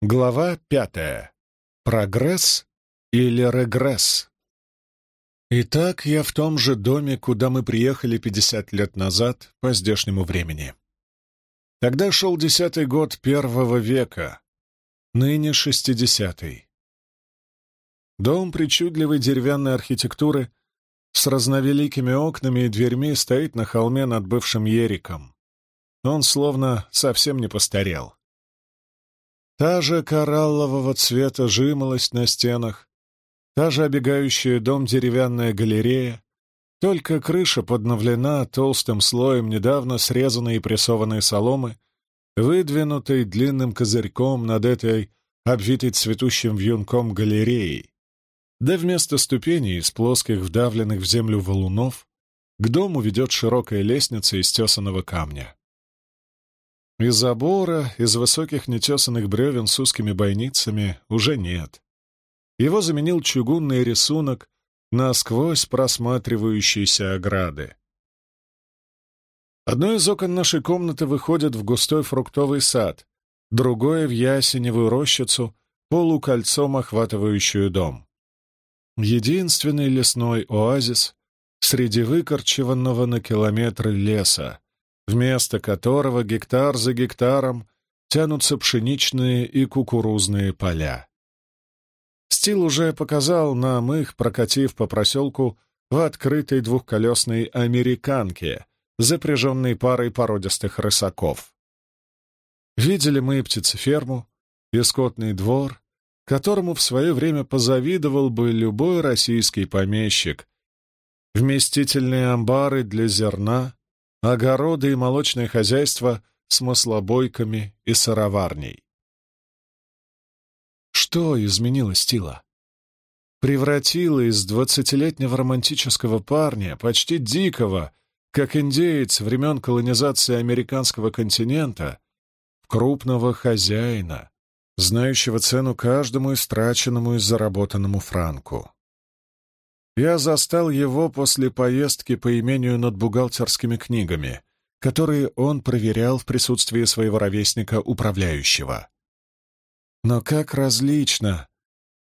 Глава пятая. Прогресс или регресс? Итак, я в том же доме, куда мы приехали 50 лет назад по здешнему времени. Тогда шел десятый год первого века, ныне шестидесятый. Дом причудливой деревянной архитектуры с разновеликими окнами и дверьми стоит на холме над бывшим Ериком. Он словно совсем не постарел. Та же кораллового цвета жимолость на стенах, та же обегающая дом деревянная галерея, только крыша подновлена толстым слоем недавно срезанной и прессованной соломы, выдвинутой длинным козырьком над этой обвитой цветущим вьюнком галереей. Да вместо ступеней из плоских вдавленных в землю валунов к дому ведет широкая лестница из тесаного камня. И забора, из высоких нетесанных бревен с узкими бойницами уже нет. Его заменил чугунный рисунок насквозь просматривающейся ограды. Одно из окон нашей комнаты выходит в густой фруктовый сад, другое — в ясеневую рощицу, полукольцом охватывающую дом. Единственный лесной оазис среди выкорчеванного на километры леса, вместо которого гектар за гектаром тянутся пшеничные и кукурузные поля. Стил уже показал нам их, прокатив по проселку в открытой двухколесной «американке», запряженной парой породистых рысаков. Видели мы и птицеферму, и двор, которому в свое время позавидовал бы любой российский помещик, вместительные амбары для зерна, огороды и молочное хозяйство с маслобойками и сыроварней. Что изменило Стила? Превратило из двадцатилетнего романтического парня, почти дикого, как индеец времен колонизации американского континента, в крупного хозяина, знающего цену каждому истраченному и заработанному франку. Я застал его после поездки по имению над бухгалтерскими книгами, которые он проверял в присутствии своего ровесника управляющего. Но как различно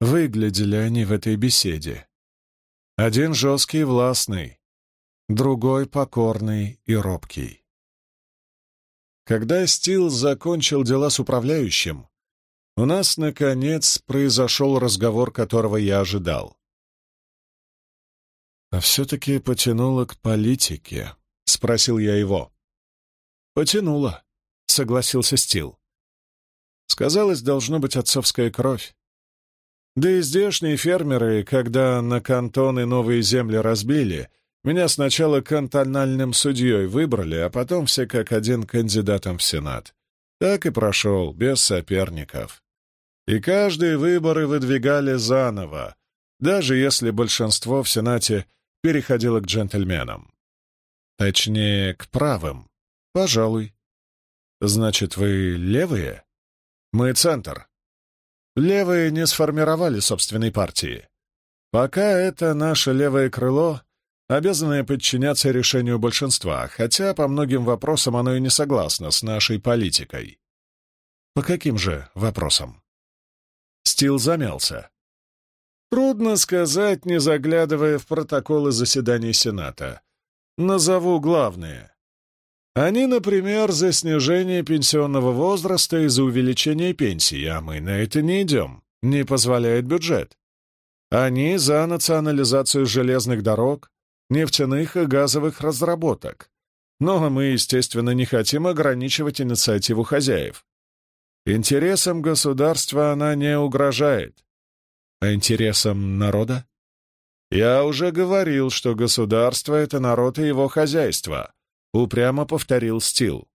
выглядели они в этой беседе. Один жесткий и властный, другой покорный и робкий. Когда Стил закончил дела с управляющим, у нас, наконец, произошел разговор, которого я ожидал. «А все-таки потянуло к политике?» — спросил я его. «Потянуло», — согласился Стил. Сказалось, должно быть отцовская кровь. Да и здешние фермеры, когда на кантоны новые земли разбили, меня сначала кантональным судьей выбрали, а потом все как один кандидатом в Сенат. Так и прошел, без соперников. И каждые выборы выдвигали заново, даже если большинство в Сенате переходила к джентльменам. Точнее, к правым. Пожалуй. Значит, вы левые? Мы центр. Левые не сформировали собственной партии. Пока это наше левое крыло, обязанное подчиняться решению большинства, хотя по многим вопросам оно и не согласно с нашей политикой. По каким же вопросам? Стил замялся. Трудно сказать, не заглядывая в протоколы заседаний Сената. Назову главные. Они, например, за снижение пенсионного возраста и за увеличение пенсии, а мы на это не идем, не позволяет бюджет. Они за национализацию железных дорог, нефтяных и газовых разработок. Но мы, естественно, не хотим ограничивать инициативу хозяев. Интересам государства она не угрожает интересам народа? Я уже говорил, что государство — это народ и его хозяйство, — упрямо повторил Стил.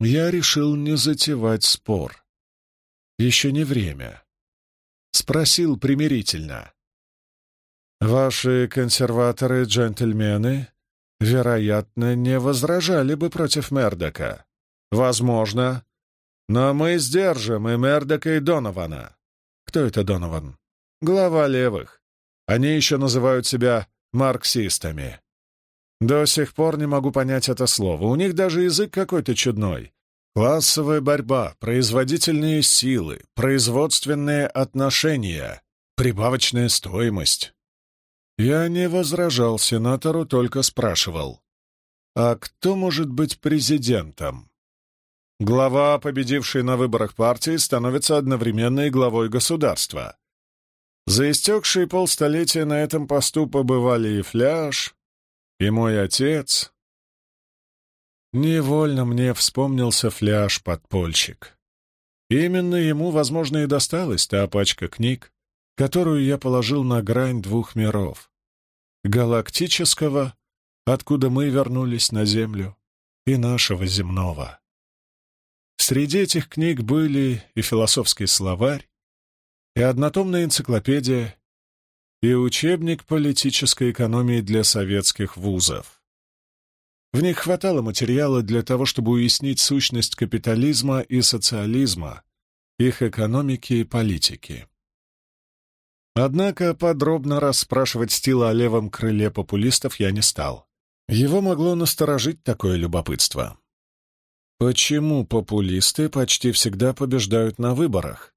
Я решил не затевать спор. Еще не время. Спросил примирительно. Ваши консерваторы-джентльмены, вероятно, не возражали бы против Мердока. Возможно. Но мы сдержим и Мердока, и Донована. Кто это Донован? Глава левых. Они еще называют себя марксистами. До сих пор не могу понять это слово. У них даже язык какой-то чудной. Классовая борьба, производительные силы, производственные отношения, прибавочная стоимость. Я не возражал сенатору, только спрашивал. А кто может быть президентом? Глава, победившей на выборах партии, становится одновременно и главой государства. За истекшие полстолетия на этом посту побывали и Фляж, и мой отец. Невольно мне вспомнился Фляж-подпольщик. Именно ему, возможно, и досталась та пачка книг, которую я положил на грань двух миров — галактического, откуда мы вернулись на Землю, и нашего земного. Среди этих книг были и философский словарь, и однотомная энциклопедия, и учебник политической экономии для советских вузов. В них хватало материала для того, чтобы уяснить сущность капитализма и социализма, их экономики и политики. Однако подробно расспрашивать Стила о левом крыле популистов я не стал. Его могло насторожить такое любопытство. Почему популисты почти всегда побеждают на выборах?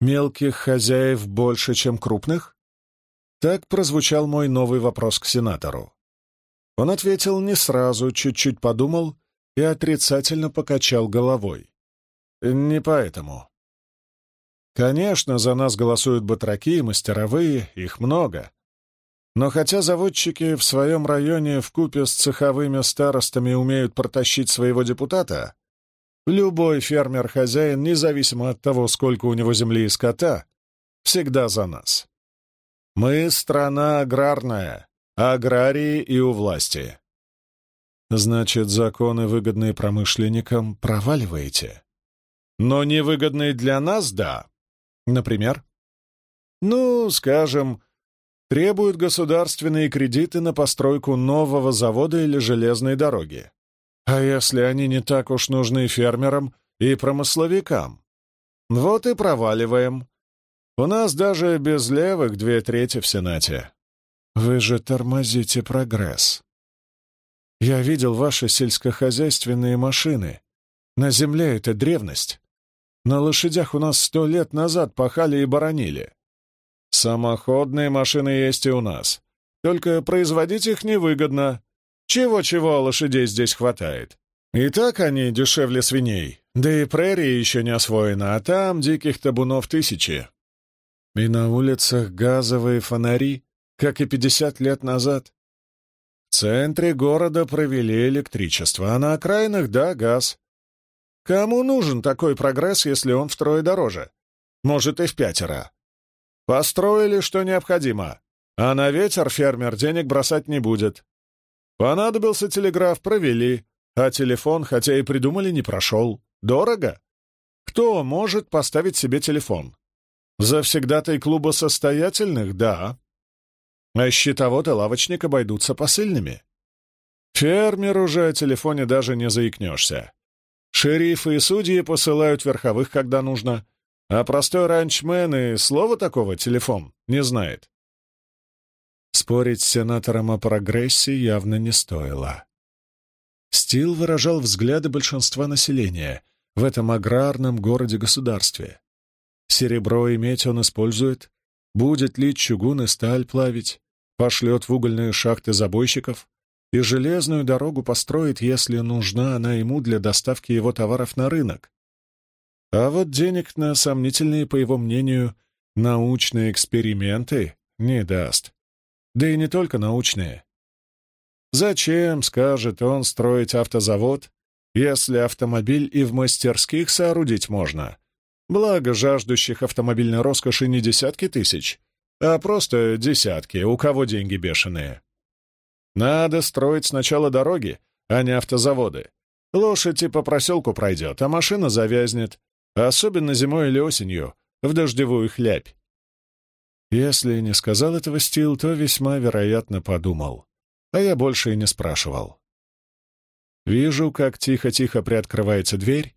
Мелких хозяев больше, чем крупных? Так прозвучал мой новый вопрос к сенатору. Он ответил не сразу, чуть-чуть подумал и отрицательно покачал головой. Не поэтому. Конечно, за нас голосуют батраки, мастеровые, их много. Но хотя заводчики в своем районе в купе с цеховыми старостами умеют протащить своего депутата, любой фермер-хозяин, независимо от того, сколько у него земли и скота, всегда за нас. Мы страна аграрная, аграрии и у власти. Значит, законы, выгодные промышленникам, проваливаете? Но невыгодные для нас — да. Например? Ну, скажем, требуют государственные кредиты на постройку нового завода или железной дороги. А если они не так уж нужны фермерам и промысловикам? Вот и проваливаем. У нас даже без левых две трети в Сенате. Вы же тормозите прогресс. Я видел ваши сельскохозяйственные машины. На земле это древность. На лошадях у нас сто лет назад пахали и боронили. Самоходные машины есть и у нас. Только производить их невыгодно. Чего-чего лошадей здесь хватает. И так они дешевле свиней. Да и прерия еще не освоена, а там диких табунов тысячи. И на улицах газовые фонари, как и пятьдесят лет назад. В центре города провели электричество, а на окраинах — да, газ. Кому нужен такой прогресс, если он втрое дороже? Может, и в пятеро. Построили, что необходимо, а на ветер фермер денег бросать не будет. Понадобился телеграф, провели, а телефон, хотя и придумали, не прошел. Дорого? Кто может поставить себе телефон? Завсегдатай клуба состоятельных — да. А счетовод и лавочник обойдутся посыльными. Фермер уже о телефоне даже не заикнешься. Шерифы и судьи посылают верховых, когда нужно, а простой ранчмен и слова такого телефон не знает. Спорить с сенатором о прогрессе явно не стоило. Стил выражал взгляды большинства населения в этом аграрном городе-государстве. Серебро и медь он использует, будет ли чугун и сталь плавить, пошлет в угольные шахты забойщиков и железную дорогу построит, если нужна она ему для доставки его товаров на рынок. А вот денег на сомнительные, по его мнению, научные эксперименты не даст. Да и не только научные. Зачем, скажет он, строить автозавод, если автомобиль и в мастерских соорудить можно? Благо, жаждущих автомобильной роскоши не десятки тысяч, а просто десятки, у кого деньги бешеные. Надо строить сначала дороги, а не автозаводы. Лошадь и по проселку пройдет, а машина завязнет, особенно зимой или осенью, в дождевую хлябь. Если не сказал этого Стил, то весьма вероятно подумал. А я больше и не спрашивал. Вижу, как тихо-тихо приоткрывается дверь,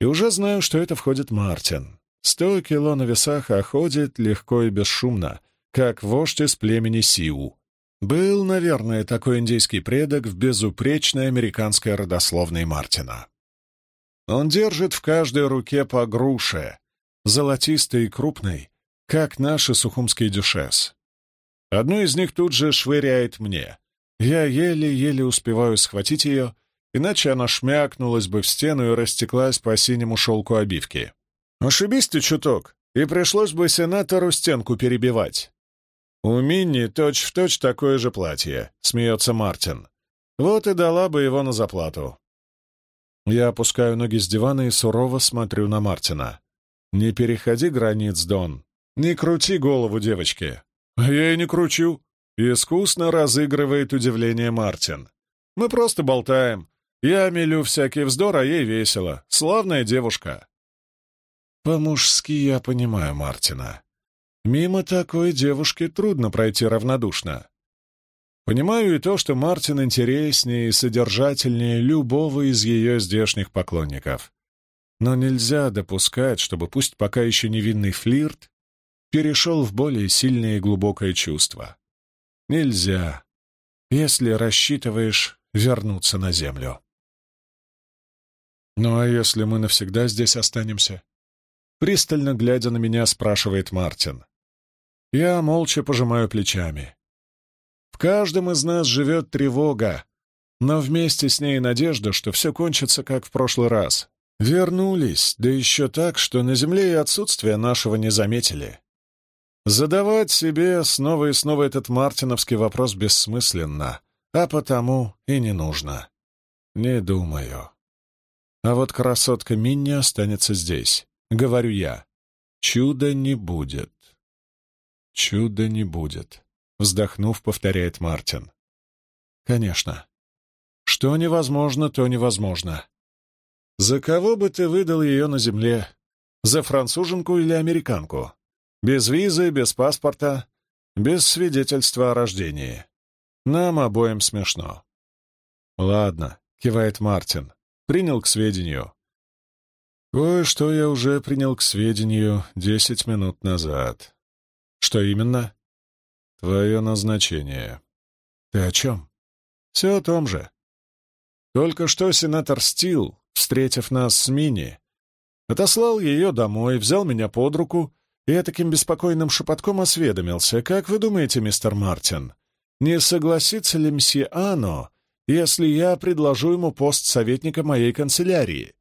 и уже знаю, что это входит Мартин. Сто кило на весах, а ходит легко и бесшумно, как вождь из племени Сиу. Был, наверное, такой индейский предок в безупречной американской родословной Мартина. Он держит в каждой руке по груше, золотистой и крупной, как наши сухумские дюшес. Одну из них тут же швыряет мне. Я еле-еле успеваю схватить ее, иначе она шмякнулась бы в стену и растеклась по синему шелку обивки. Ошибись ты чуток, и пришлось бы сенатору стенку перебивать. «У Минни точь-в-точь точь такое же платье», — смеется Мартин. «Вот и дала бы его на заплату». Я опускаю ноги с дивана и сурово смотрю на Мартина. «Не переходи границ, Дон. Не крути голову девочки». «А я и не кручу», — искусно разыгрывает удивление Мартин. «Мы просто болтаем. Я мелю всякий вздор, а ей весело. Славная девушка». По-мужски я понимаю Мартина. Мимо такой девушки трудно пройти равнодушно. Понимаю и то, что Мартин интереснее и содержательнее любого из ее здешних поклонников. Но нельзя допускать, чтобы пусть пока еще невинный флирт перешел в более сильное и глубокое чувство. Нельзя, если рассчитываешь вернуться на землю. «Ну а если мы навсегда здесь останемся?» Пристально глядя на меня, спрашивает Мартин. Я молча пожимаю плечами. Каждом из нас живет тревога, но вместе с ней надежда, что все кончится, как в прошлый раз. Вернулись, да еще так, что на Земле и отсутствие нашего не заметили. Задавать себе снова и снова этот мартиновский вопрос бессмысленно, а потому и не нужно. Не думаю. А вот красотка Минни останется здесь. — говорю я. «Чуда не будет». «Чуда не будет», — вздохнув, повторяет Мартин. «Конечно. Что невозможно, то невозможно. За кого бы ты выдал ее на земле? За француженку или американку? Без визы, без паспорта, без свидетельства о рождении. Нам обоим смешно». «Ладно», — кивает Мартин. «Принял к сведению. Кое-что я уже принял к сведению десять минут назад. Что именно? Твое назначение. Ты о чем? Все о том же. Только что сенатор Стил, встретив нас с Мини, отослал ее домой, взял меня под руку и таким беспокойным шепотком осведомился. «Как вы думаете, мистер Мартин, не согласится ли мсье Ано, если я предложу ему пост советника моей канцелярии?»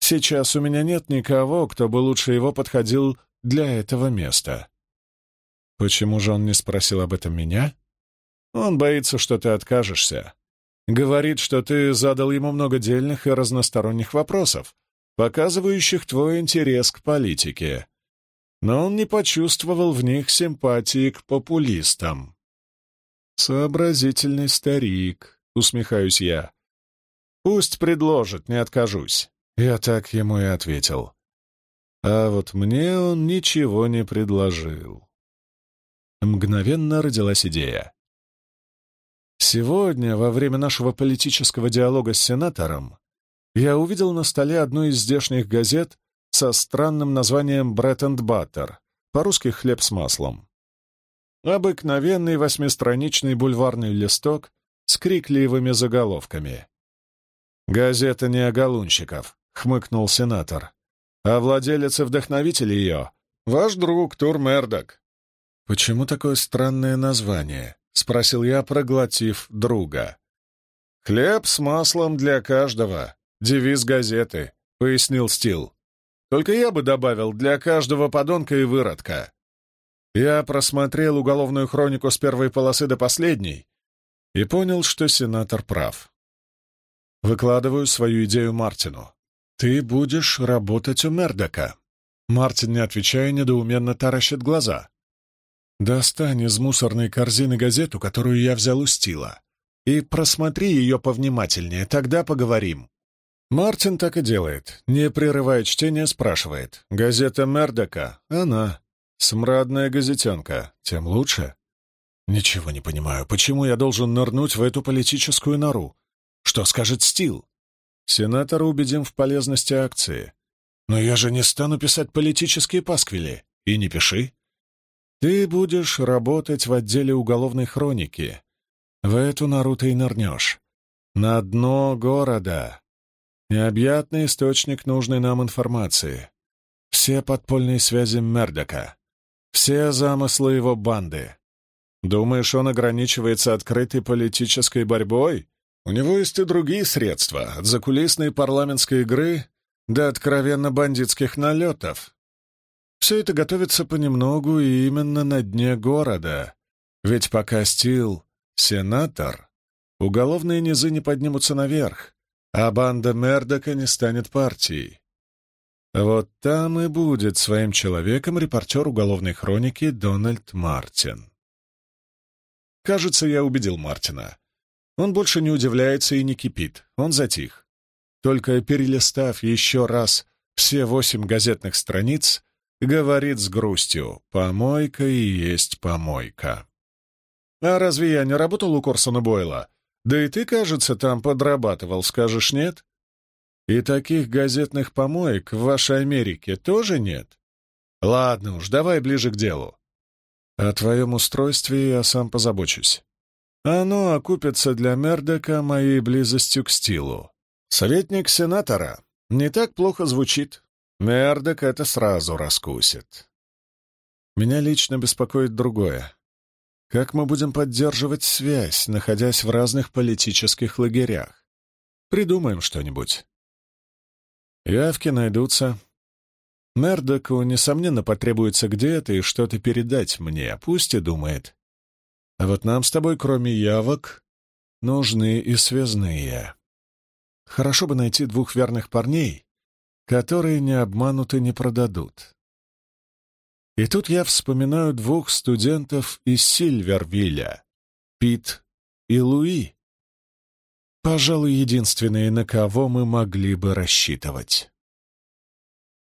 Сейчас у меня нет никого, кто бы лучше его подходил для этого места. Почему же он не спросил об этом меня? Он боится, что ты откажешься. Говорит, что ты задал ему много дельных и разносторонних вопросов, показывающих твой интерес к политике. Но он не почувствовал в них симпатии к популистам. «Сообразительный старик», — усмехаюсь я. «Пусть предложит, не откажусь». Я так ему и ответил. А вот мне он ничего не предложил. Мгновенно родилась идея. Сегодня, во время нашего политического диалога с сенатором, я увидел на столе одну из здешних газет со странным названием «Брет энд Баттер», по-русски «Хлеб с маслом». Обыкновенный восьмистраничный бульварный листок с крикливыми заголовками. Газета не о галунщиков, — хмыкнул сенатор. «А владелец и вдохновитель ее — ваш друг Тур Мердок». «Почему такое странное название?» — спросил я, проглотив друга. «Хлеб с маслом для каждого. Девиз газеты», — пояснил Стил. «Только я бы добавил для каждого подонка и выродка». Я просмотрел уголовную хронику с первой полосы до последней и понял, что сенатор прав. Выкладываю свою идею Мартину. «Ты будешь работать у Мердока». Мартин, не отвечая, недоуменно таращит глаза. «Достань из мусорной корзины газету, которую я взял у Стила, и просмотри ее повнимательнее, тогда поговорим». Мартин так и делает, не прерывая чтения, спрашивает. «Газета Мердока? Она. Смрадная газетенка. Тем лучше». «Ничего не понимаю, почему я должен нырнуть в эту политическую нору? Что скажет Стил?» Сенатора убедим в полезности акции. Но я же не стану писать политические пасквили. И не пиши. Ты будешь работать в отделе уголовной хроники. В эту нору ты и нырнешь. На дно города. Необъятный источник нужной нам информации. Все подпольные связи Мердока. Все замыслы его банды. Думаешь, он ограничивается открытой политической борьбой? У него есть и другие средства, от закулисной парламентской игры до откровенно бандитских налетов. Все это готовится понемногу и именно на дне города. Ведь пока Стил — сенатор, уголовные низы не поднимутся наверх, а банда Мердока не станет партией. Вот там и будет своим человеком репортер уголовной хроники Дональд Мартин. Кажется, я убедил Мартина. Он больше не удивляется и не кипит, он затих. Только перелистав еще раз все восемь газетных страниц, говорит с грустью «Помойка и есть помойка». «А разве я не работал у Корсона Бойла? Да и ты, кажется, там подрабатывал, скажешь нет?» «И таких газетных помоек в вашей Америке тоже нет?» «Ладно уж, давай ближе к делу. О твоем устройстве я сам позабочусь. Оно окупится для Мердока моей близостью к стилу. Советник сенатора не так плохо звучит. Мердок это сразу раскусит. Меня лично беспокоит другое. Как мы будем поддерживать связь, находясь в разных политических лагерях? Придумаем что-нибудь. Явки найдутся, Мердоку, несомненно, потребуется где-то и что-то передать мне, пусть и думает. А вот нам с тобой, кроме явок, нужны и связные. Хорошо бы найти двух верных парней, которые не обманут и не продадут. И тут я вспоминаю двух студентов из Сильвервилля, Пит и Луи. Пожалуй, единственные, на кого мы могли бы рассчитывать.